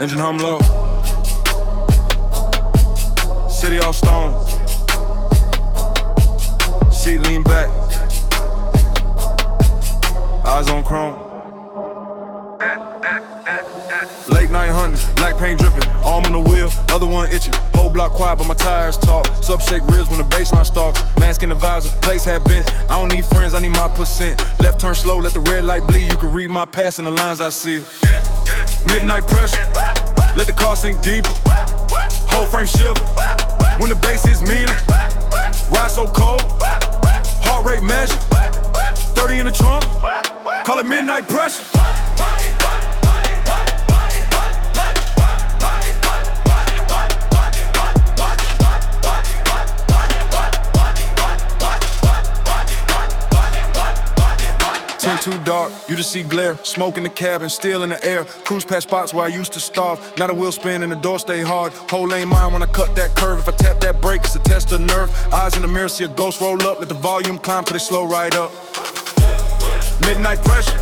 Engine hum low. City all stone. Seat lean back. Eyes on chrome. Night hunting, black paint dripping, arm on the wheel, other one itching. Whole block quiet, but my tires talk. Sub shake ribs when the bassline stalks. Mask in the visor, place have been. I don't need friends, I need my percent. Left turn slow, let the red light bleed. You can read my past in the lines I see. Midnight pressure, let the car sink deeper. Whole frame shiver, when the bass is meaner. Ride so cold, heart rate measure. 30 in the trunk, call it midnight pressure. Too dark, you just see glare. Smoke in the cabin, still in the air. Cruise past spots where I used to starve. Now the wheel spin and the door stay hard. Whole lane mine when I cut that curve. If I tap that brake, it's a test of nerve. Eyes in the mirror, see a ghost roll up. Let the volume climb, put it slow right up. Midnight pressure,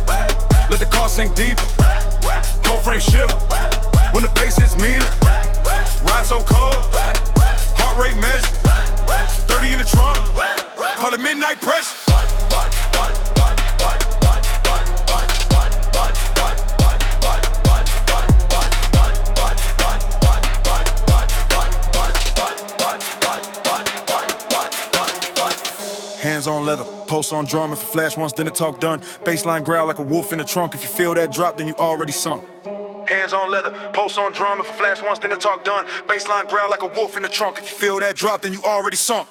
let the car sink deeper. Whole frame shiver, when the bass hits meaner. Ride so cold, heart rate measure. Hands on leather, pulse on drum. If you flash once, then the talk done. Bassline growl like a wolf in the trunk. If you feel that drop, then you already sunk. Hands on leather, pulse on drum. If you flash once, then the talk done. Bassline growl like a wolf in the trunk. If you feel that drop, then you already sunk.